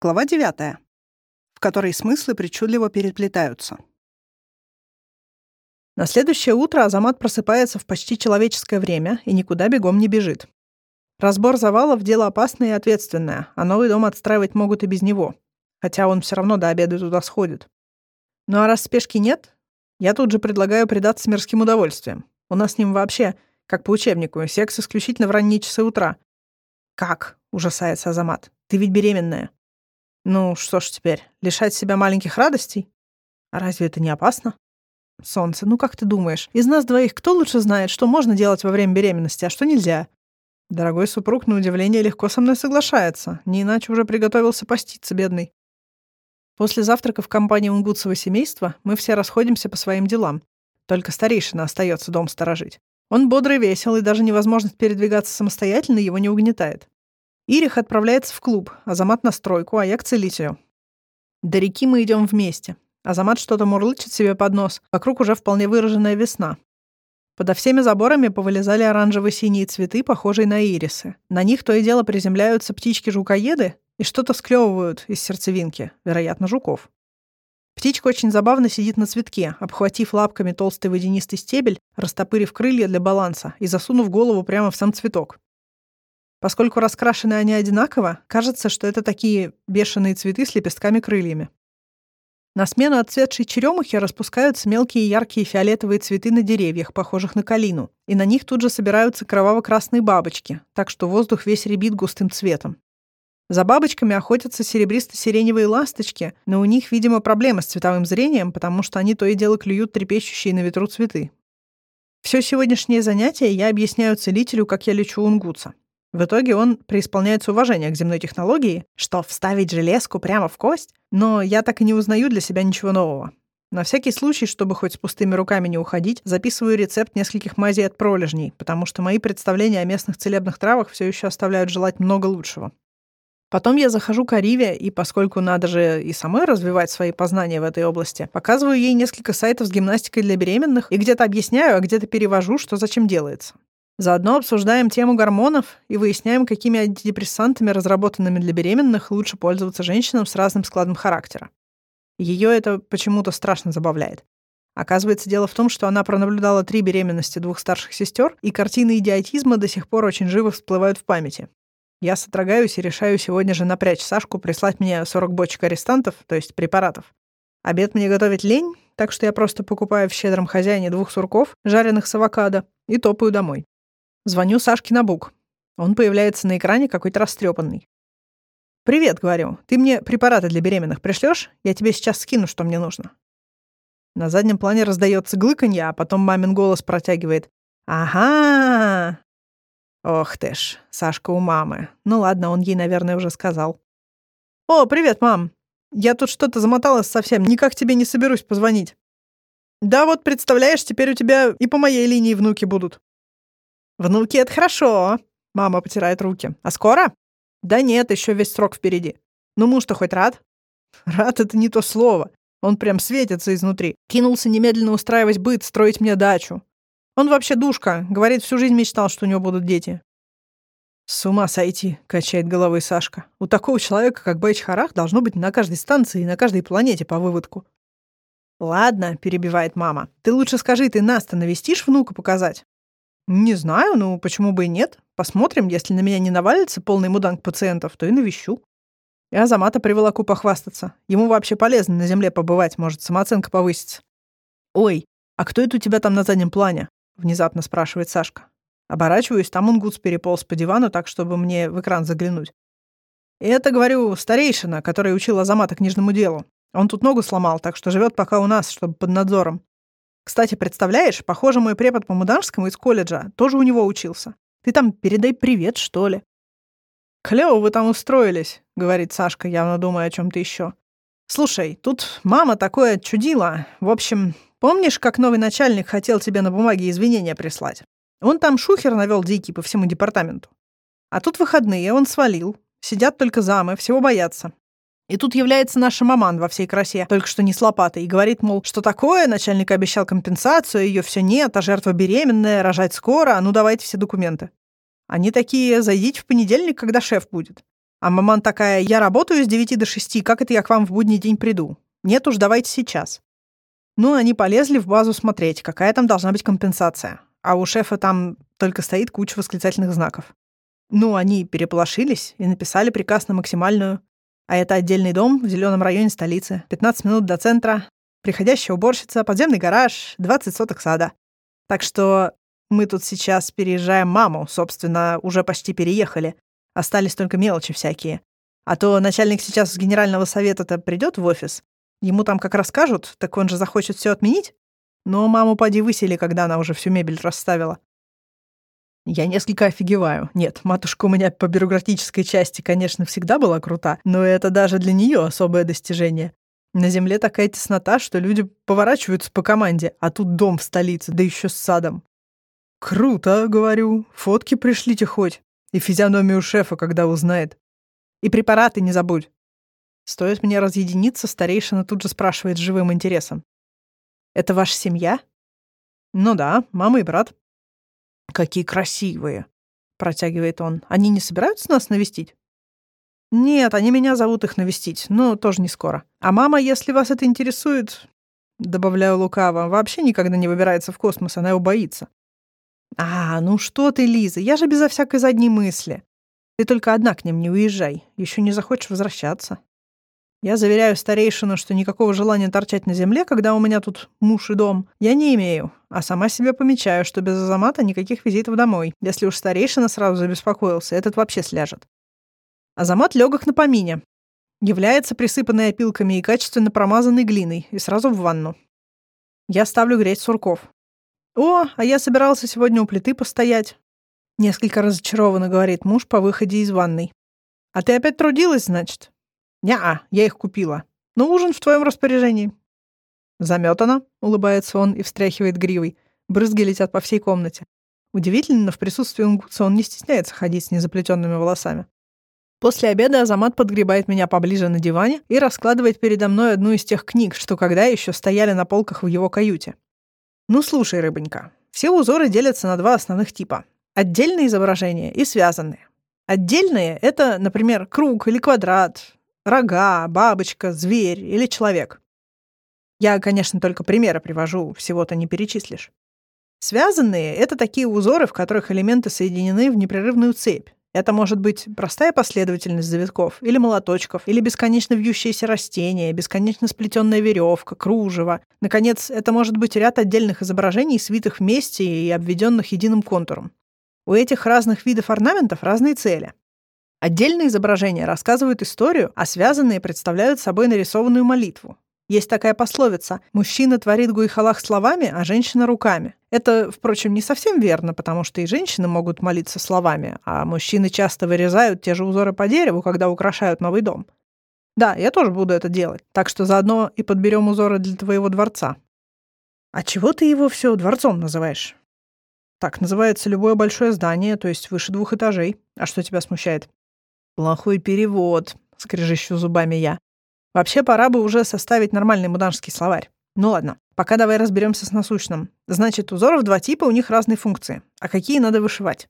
Глава 9, в которой смыслы причудливо переплетаются. На следующее утро Азамат просыпается в почти человеческое время и никуда бегом не бежит. Разбор завалов – дело опасное и ответственное, а новый дом отстраивать могут и без него, хотя он все равно до обеда туда сходит. Ну а раз спешки нет, я тут же предлагаю предаться мирским удовольствиям. У нас с ним вообще, как по учебнику, секс исключительно в ранние часы утра. «Как?» – ужасается Азамат. «Ты ведь беременная». Ну, что ж теперь, лишать себя маленьких радостей? А разве это не опасно? Солнце, ну как ты думаешь, из нас двоих кто лучше знает, что можно делать во время беременности, а что нельзя? Дорогой супруг, на удивление, легко со мной соглашается. Не иначе уже приготовился поститься, бедный. После завтрака в компании унгутского семейства мы все расходимся по своим делам. Только старейшина остается дом сторожить. Он бодрый весел, и даже невозможность передвигаться самостоятельно его не угнетает. Ирих отправляется в клуб, Азамат на стройку, а я к целителю. До реки мы идем вместе. Азамат что-то мурлычет себе под нос. Вокруг уже вполне выраженная весна. Подо всеми заборами повылезали оранжево-синие цветы, похожие на ирисы. На них то и дело приземляются птички-жукоеды и что-то склевывают из сердцевинки, вероятно, жуков. Птичка очень забавно сидит на цветке, обхватив лапками толстый водянистый стебель, растопырив крылья для баланса и засунув голову прямо в сам цветок. Поскольку раскрашены они одинаково, кажется, что это такие бешеные цветы с лепестками-крыльями. На смену отцветшей черемухи распускаются мелкие яркие фиолетовые цветы на деревьях, похожих на калину, и на них тут же собираются кроваво-красные бабочки, так что воздух весь рябит густым цветом. За бабочками охотятся серебристо-сиреневые ласточки, но у них, видимо, проблемы с цветовым зрением, потому что они то и дело клюют трепещущие на ветру цветы. Все сегодняшнее занятие я объясняю целителю, как я лечу унгутса. В итоге он преисполняется уважения к земной технологии, что вставить железку прямо в кость, но я так и не узнаю для себя ничего нового. На всякий случай, чтобы хоть с пустыми руками не уходить, записываю рецепт нескольких мазей от пролежней, потому что мои представления о местных целебных травах все еще оставляют желать много лучшего. Потом я захожу к Ариве, и поскольку надо же и самой развивать свои познания в этой области, показываю ей несколько сайтов с гимнастикой для беременных и где-то объясняю, а где-то перевожу, что зачем делается. Заодно обсуждаем тему гормонов и выясняем, какими антидепрессантами, разработанными для беременных, лучше пользоваться женщинам с разным складом характера. Ее это почему-то страшно забавляет. Оказывается, дело в том, что она пронаблюдала три беременности двух старших сестер, и картины идиотизма до сих пор очень живо всплывают в памяти. Я содрогаюсь и решаю сегодня же напрячь Сашку прислать мне 40 бочек арестантов, то есть препаратов. Обед мне готовить лень, так что я просто покупаю в щедром хозяине двух сурков, жареных с авокадо, и топаю домой. Звоню Сашке на бук. Он появляется на экране какой-то растрепанный. «Привет», — говорю. «Ты мне препараты для беременных пришлешь? Я тебе сейчас скину, что мне нужно». На заднем плане раздается глыканье, а потом мамин голос протягивает. «Ага!» Ох ты ж, Сашка у мамы. Ну ладно, он ей, наверное, уже сказал. «О, привет, мам! Я тут что-то замоталась совсем, никак тебе не соберусь позвонить». «Да вот, представляешь, теперь у тебя и по моей линии внуки будут». «Внуки — это хорошо!» — мама потирает руки. «А скоро?» «Да нет, еще весь срок впереди. Ну муж-то хоть рад?» «Рад — это не то слово. Он прям светится изнутри. Кинулся немедленно устраивать быт, строить мне дачу. Он вообще душка. Говорит, всю жизнь мечтал, что у него будут дети. «С ума сойти», — качает головой Сашка. «У такого человека, как Бэйч Харах, должно быть на каждой станции и на каждой планете по выводку». «Ладно», — перебивает мама. «Ты лучше скажи, ты нас-то навестишь внука показать?» «Не знаю, ну почему бы и нет. Посмотрим, если на меня не навалится полный муданг пациентов, то и навещу». И Азамата приволоку похвастаться. Ему вообще полезно на земле побывать, может, самооценка повысится. «Ой, а кто это у тебя там на заднем плане?» — внезапно спрашивает Сашка. Оборачиваюсь, там унгутс переполз по дивану так, чтобы мне в экран заглянуть. И это, говорю, старейшина, который учил Азамата книжному делу. Он тут ногу сломал, так что живет пока у нас, чтобы под надзором. Кстати, представляешь, похоже, мой препод по муданскому из колледжа тоже у него учился. Ты там передай привет, что ли. Клево вы там устроились, говорит Сашка, явно думая о чем-то еще. Слушай, тут мама такое чудила. В общем, помнишь, как новый начальник хотел тебе на бумаге извинения прислать? Он там шухер навел дикий по всему департаменту. А тут выходные, он свалил. Сидят только замы, всего боятся. И тут является наша маман во всей красе, только что не с лопатой, и говорит, мол, что такое, начальник обещал компенсацию, ее все нет, а жертва беременная, рожать скоро, а ну давайте все документы. Они такие, зайдите в понедельник, когда шеф будет. А маман такая, я работаю с 9 до 6, как это я к вам в будний день приду? Нет уж, давайте сейчас. Ну, они полезли в базу смотреть, какая там должна быть компенсация. А у шефа там только стоит куча восклицательных знаков. Ну, они переполошились и написали приказ на максимальную. А это отдельный дом в зеленом районе столицы. 15 минут до центра, приходящая уборщица, подземный гараж, 20 соток сада. Так что мы тут сейчас переезжаем маму, собственно, уже почти переехали. Остались только мелочи всякие. А то начальник сейчас с генерального совета-то придет в офис, Ему там как расскажут, так он же захочет все отменить. Но маму поди высели, когда она уже всю мебель расставила. Я несколько офигеваю. Нет, матушка у меня по бюрократической части, конечно, всегда была крута, но это даже для нее особое достижение. На земле такая теснота, что люди поворачиваются по команде, а тут дом в столице, да еще с садом. «Круто», — говорю, — «фотки пришлите хоть». И физиономию шефа, когда узнает. И препараты не забудь. Стоит мне разъединиться, старейшина тут же спрашивает с живым интересом. «Это ваша семья?» «Ну да, мама и брат». «Какие красивые!» — протягивает он. «Они не собираются нас навестить?» «Нет, они меня зовут их навестить, но тоже не скоро. А мама, если вас это интересует...» Добавляю лукаво. «Вообще никогда не выбирается в космос, она его боится». «А, ну что ты, Лиза, я же безо всякой задней мысли. Ты только одна к ним не уезжай. Еще не захочешь возвращаться». Я заверяю старейшину, что никакого желания торчать на земле, когда у меня тут муж и дом, я не имею, а сама себе помечаю, что без Азамата никаких визитов домой. Если уж старейшина сразу забеспокоился, этот вообще сляжет. Азамат легок на помине. Является присыпанной опилками и качественно промазанной глиной, и сразу в ванну. Я ставлю греть сурков. «О, а я собирался сегодня у плиты постоять», — несколько разочарованно говорит муж по выходе из ванной. «А ты опять трудилась, значит?» «Не-а, я их купила. Но ужин в твоем распоряжении». «Заметано», — улыбается он и встряхивает гривой. Брызги летят по всей комнате. Удивительно, но в присутствии унгутса он не стесняется ходить с незаплетенными волосами. После обеда Азамат подгребает меня поближе на диване и раскладывает передо мной одну из тех книг, что когда еще стояли на полках в его каюте. Ну, слушай, рыбонька, все узоры делятся на два основных типа. Отдельные изображения и связанные. Отдельные — это, например, круг или квадрат, Рога, бабочка, зверь или человек. Я, конечно, только примеры привожу, всего-то не перечислишь. Связанные — это такие узоры, в которых элементы соединены в непрерывную цепь. Это может быть простая последовательность завитков, или молоточков, или бесконечно вьющиеся растения, бесконечно сплетенная веревка, кружево. Наконец, это может быть ряд отдельных изображений, свитых вместе и обведенных единым контуром. У этих разных видов орнаментов разные цели. Отдельные изображения рассказывают историю, а связанные представляют собой нарисованную молитву. Есть такая пословица «мужчина творит гуихалах словами, а женщина руками». Это, впрочем, не совсем верно, потому что и женщины могут молиться словами, а мужчины часто вырезают те же узоры по дереву, когда украшают новый дом. Да, я тоже буду это делать, так что заодно и подберем узоры для твоего дворца. А чего ты его все дворцом называешь? Так называется любое большое здание, то есть выше двух этажей. А что тебя смущает? Плохой перевод, скрежещу зубами я. Вообще пора бы уже составить нормальный муданский словарь. Ну ладно, пока давай разберемся с насущным. Значит, узоров два типа, у них разные функции. А какие надо вышивать?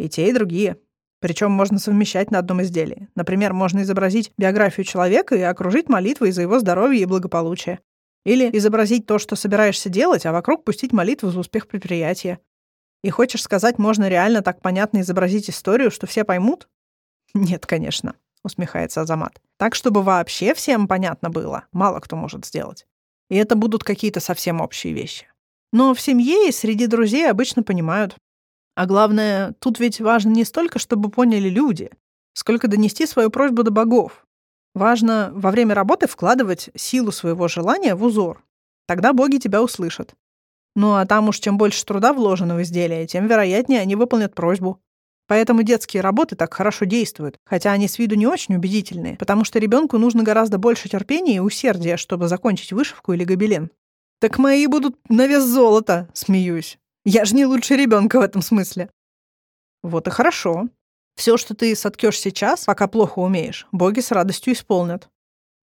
И те, и другие. Причем можно совмещать на одном изделии. Например, можно изобразить биографию человека и окружить молитвой за его здоровье и благополучие. Или изобразить то, что собираешься делать, а вокруг пустить молитву за успех предприятия. И хочешь сказать, можно реально так понятно изобразить историю, что все поймут? Нет, конечно, усмехается Азамат. Так, чтобы вообще всем понятно было, мало кто может сделать. И это будут какие-то совсем общие вещи. Но в семье и среди друзей обычно понимают. А главное, тут ведь важно не столько, чтобы поняли люди, сколько донести свою просьбу до богов. Важно во время работы вкладывать силу своего желания в узор. Тогда боги тебя услышат. Ну а там уж чем больше труда вложено в изделие, тем вероятнее они выполнят просьбу. Поэтому детские работы так хорошо действуют, хотя они с виду не очень убедительные, потому что ребенку нужно гораздо больше терпения и усердия, чтобы закончить вышивку или гобелен. Так мои будут на вес золота, смеюсь. Я же не лучше ребенка в этом смысле. Вот и хорошо. Все, что ты соткешь сейчас, пока плохо умеешь, боги с радостью исполнят.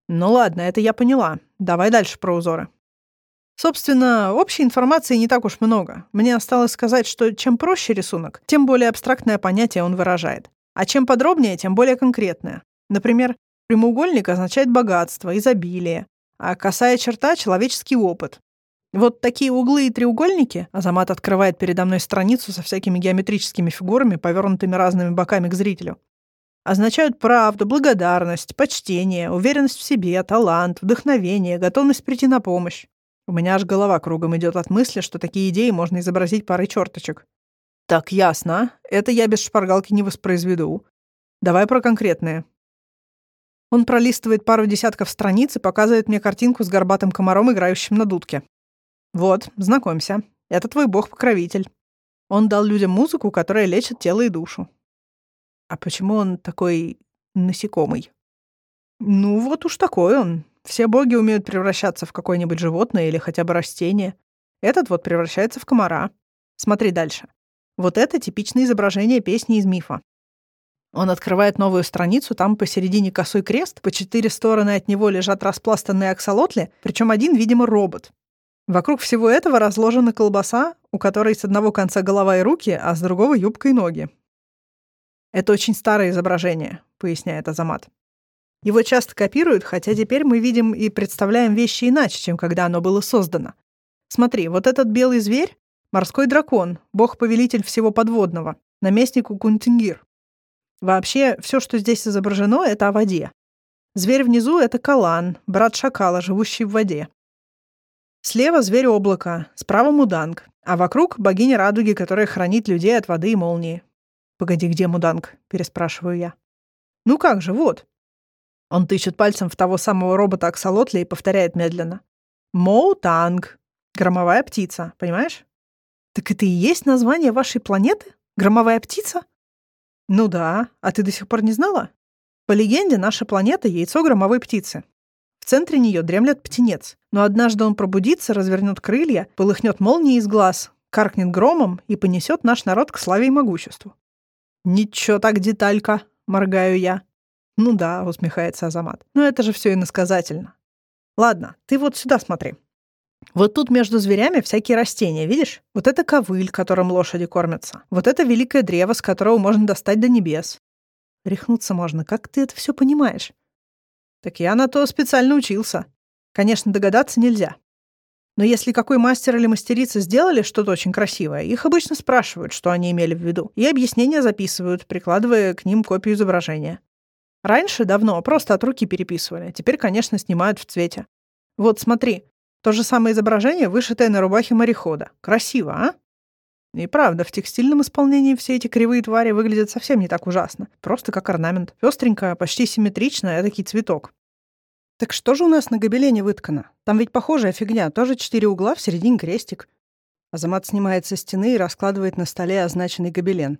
Ну ладно, это я поняла. Давай дальше про узоры. Собственно, общей информации не так уж много. Мне осталось сказать, что чем проще рисунок, тем более абстрактное понятие он выражает. А чем подробнее, тем более конкретное. Например, прямоугольник означает богатство, изобилие, а косая черта — человеческий опыт. Вот такие углы и треугольники, Азамат открывает передо мной страницу со всякими геометрическими фигурами, повернутыми разными боками к зрителю, означают правду, благодарность, почтение, уверенность в себе, талант, вдохновение, готовность прийти на помощь. У меня аж голова кругом идет от мысли, что такие идеи можно изобразить парой черточек. Так, ясно. Это я без шпаргалки не воспроизведу. Давай про конкретные. Он пролистывает пару десятков страниц и показывает мне картинку с горбатым комаром, играющим на дудке. Вот, знакомься. Это твой бог-покровитель. Он дал людям музыку, которая лечит тело и душу. А почему он такой насекомый? Ну, вот уж такой он. Все боги умеют превращаться в какое-нибудь животное или хотя бы растение. Этот вот превращается в комара. Смотри дальше. Вот это типичное изображение песни из мифа. Он открывает новую страницу, там посередине косой крест, по четыре стороны от него лежат распластанные аксолотли, причем один, видимо, робот. Вокруг всего этого разложена колбаса, у которой с одного конца голова и руки, а с другого юбка и ноги. «Это очень старое изображение», — поясняет Азамат. Его часто копируют, хотя теперь мы видим и представляем вещи иначе, чем когда оно было создано. Смотри, вот этот белый зверь — морской дракон, бог-повелитель всего подводного, наместник Укунтингир. Вообще, все, что здесь изображено, это о воде. Зверь внизу — это Калан, брат шакала, живущий в воде. Слева зверь облака, справа муданг, а вокруг богиня радуги, которая хранит людей от воды и молнии. «Погоди, где муданг?» — переспрашиваю я. «Ну как же, вот». Он тычет пальцем в того самого робота Аксолотля и повторяет медленно. «Моутанг. Громовая птица, понимаешь?» «Так это и есть название вашей планеты? Громовая птица?» «Ну да. А ты до сих пор не знала?» По легенде, наша планета — яйцо громовой птицы. В центре нее дремлет птенец. Но однажды он пробудится, развернет крылья, полыхнет молнией из глаз, каркнет громом и понесет наш народ к славе и могуществу. «Ничего так деталька», — моргаю я. «Ну да», — усмехается Азамат. «Но это же все иносказательно». «Ладно, ты вот сюда смотри. Вот тут между зверями всякие растения, видишь? Вот это ковыль, которым лошади кормятся. Вот это великое древо, с которого можно достать до небес. Рехнуться можно. Как ты это все понимаешь? Так я на то специально учился. Конечно, догадаться нельзя. Но если какой мастер или мастерица сделали что-то очень красивое, их обычно спрашивают, что они имели в виду, и объяснения записывают, прикладывая к ним копию изображения. Раньше давно просто от руки переписывали, теперь, конечно, снимают в цвете. Вот смотри, то же самое изображение, вышитое на рубахе морехода. Красиво, а? И правда, в текстильном исполнении все эти кривые твари выглядят совсем не так ужасно. Просто как орнамент. Пестренько, почти симметрично, эдакий цветок. Так что же у нас на гобелене выткано? Там ведь похожая фигня, тоже четыре угла, в середине крестик. Азамат снимает со стены и раскладывает на столе означенный гобелен.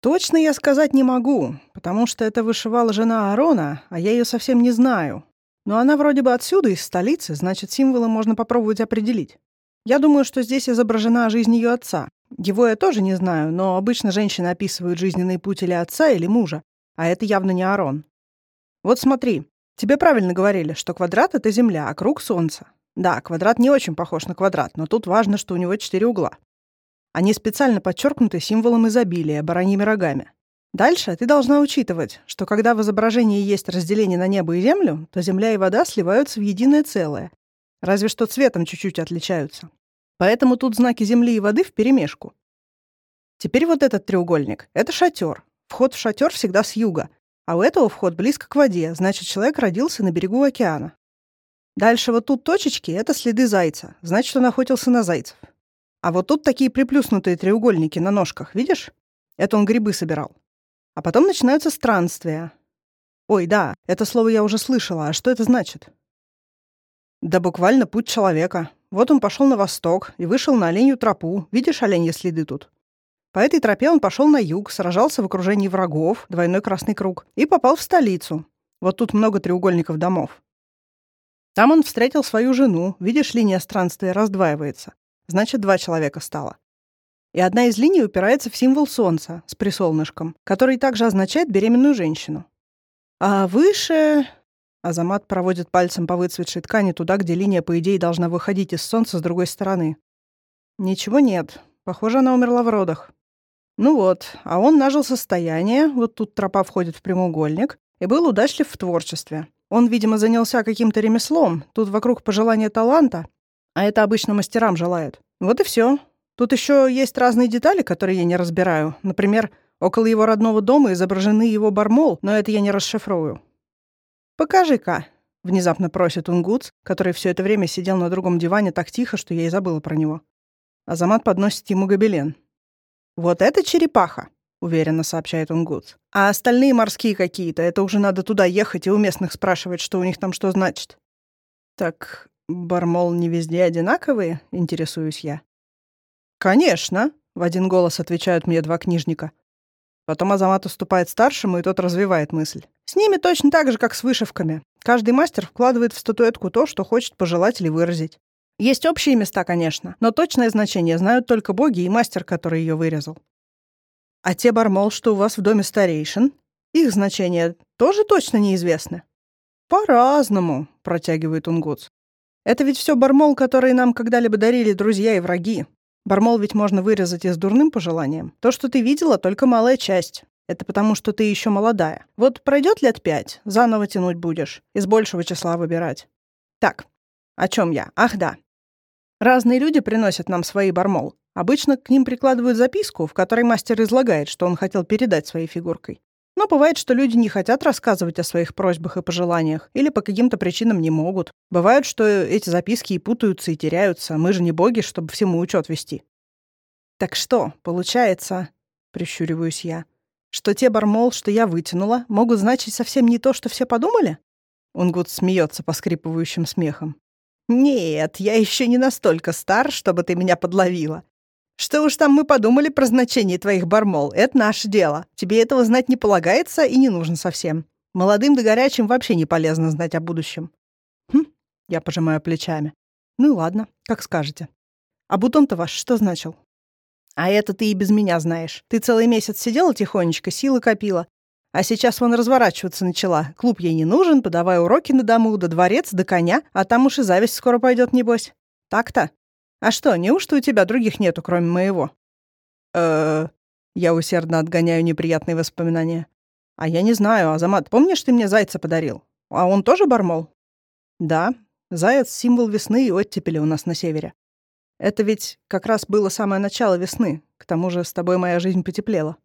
Точно я сказать не могу, потому что это вышивала жена Арона, а я ее совсем не знаю. Но она вроде бы отсюда, из столицы, значит, символы можно попробовать определить. Я думаю, что здесь изображена жизнь ее отца, его я тоже не знаю, но обычно женщины описывают жизненный путь или отца, или мужа, а это явно не Арон. Вот смотри, тебе правильно говорили, что квадрат — это Земля, а круг — Солнце. Да, квадрат не очень похож на квадрат, но тут важно, что у него четыре угла. Они специально подчеркнуты символом изобилия, бараньими рогами. Дальше ты должна учитывать, что когда в изображении есть разделение на небо и землю, то земля и вода сливаются в единое целое. Разве что цветом чуть-чуть отличаются. Поэтому тут знаки земли и воды вперемешку. Теперь вот этот треугольник — это шатер. Вход в шатер всегда с юга, а у этого вход близко к воде, значит, человек родился на берегу океана. Дальше вот тут точечки — это следы зайца, значит, он охотился на зайцев. А вот тут такие приплюснутые треугольники на ножках, видишь? Это он грибы собирал. А потом начинаются странствия. Ой, да, это слово я уже слышала, а что это значит? Да буквально путь человека. Вот он пошел на восток и вышел на оленью тропу. Видишь оленьи следы тут? По этой тропе он пошел на юг, сражался в окружении врагов, двойной красный круг, и попал в столицу. Вот тут много треугольников домов. Там он встретил свою жену. Видишь, линия странствия раздваивается. Значит, два человека стало. И одна из линий упирается в символ солнца с присолнышком, который также означает беременную женщину. А выше Азамат проводит пальцем по выцветшей ткани туда, где линия, по идее, должна выходить из солнца с другой стороны. Ничего нет. Похоже, она умерла в родах. Ну вот, а он нажил состояние, вот тут тропа входит в прямоугольник, и был удачлив в творчестве. Он, видимо, занялся каким-то ремеслом, тут вокруг пожелания таланта, а это обычно мастерам желают. Вот и все. Тут еще есть разные детали, которые я не разбираю. Например, около его родного дома изображены его бармол, но это я не расшифрую. «Покажи-ка», — внезапно просит Унгутс, который все это время сидел на другом диване так тихо, что я и забыла про него. Азамат подносит ему гобелен. «Вот это черепаха», — уверенно сообщает Унгутс. «А остальные морские какие-то, это уже надо туда ехать и у местных спрашивать, что у них там что значит». «Так бармол не везде одинаковые?» — интересуюсь я. «Конечно», — в один голос отвечают мне два книжника. Потом Азамат уступает старшему, и тот развивает мысль. С ними точно так же, как с вышивками. Каждый мастер вкладывает в статуэтку то, что хочет пожелать или выразить. Есть общие места, конечно, но точное значение знают только боги и мастер, который ее вырезал. А те бармол, что у вас в доме старейшин, их значение тоже точно неизвестны. По-разному, протягивает Унгутс. Это ведь все бармол, которые нам когда-либо дарили друзья и враги. Бармол ведь можно вырезать и с дурным пожеланием. То, что ты видела, только малая часть. Это потому, что ты еще молодая. Вот пройдет лет пять, заново тянуть будешь. Из большего числа выбирать. Так, о чем я? Ах да. Разные люди приносят нам свои бармол. Обычно к ним прикладывают записку, в которой мастер излагает, что он хотел передать своей фигуркой. Но бывает, что люди не хотят рассказывать о своих просьбах и пожеланиях, или по каким-то причинам не могут. Бывает, что эти записки и путаются, и теряются. Мы же не боги, чтобы всему учет вести. «Так что, получается, — прищуриваюсь я, — что те бармол, что я вытянула, могут значить совсем не то, что все подумали?» Унгут смеется поскрипывающим смехом. «Нет, я еще не настолько стар, чтобы ты меня подловила. Что уж там мы подумали про значение твоих бармол, это наше дело. Тебе этого знать не полагается и не нужно совсем. Молодым да горячим вообще не полезно знать о будущем». «Хм», — я пожимаю плечами. «Ну ладно, как скажете. А бутон-то ваш что значил?» «А это ты и без меня знаешь. Ты целый месяц сидела тихонечко, силы копила, а сейчас вон разворачиваться начала. Клуб ей не нужен, подавай уроки на дому, до дворец, до коня, а там уж и зависть скоро пойдет, небось. Так-то? А что, неужто у тебя других нету, кроме моего? э Я усердно отгоняю неприятные воспоминания. А я не знаю, Азамат, помнишь, ты мне зайца подарил? А он тоже бармол? Да, заяц — символ весны и оттепели у нас на севере. Это ведь как раз было самое начало весны. К тому же с тобой моя жизнь потеплела.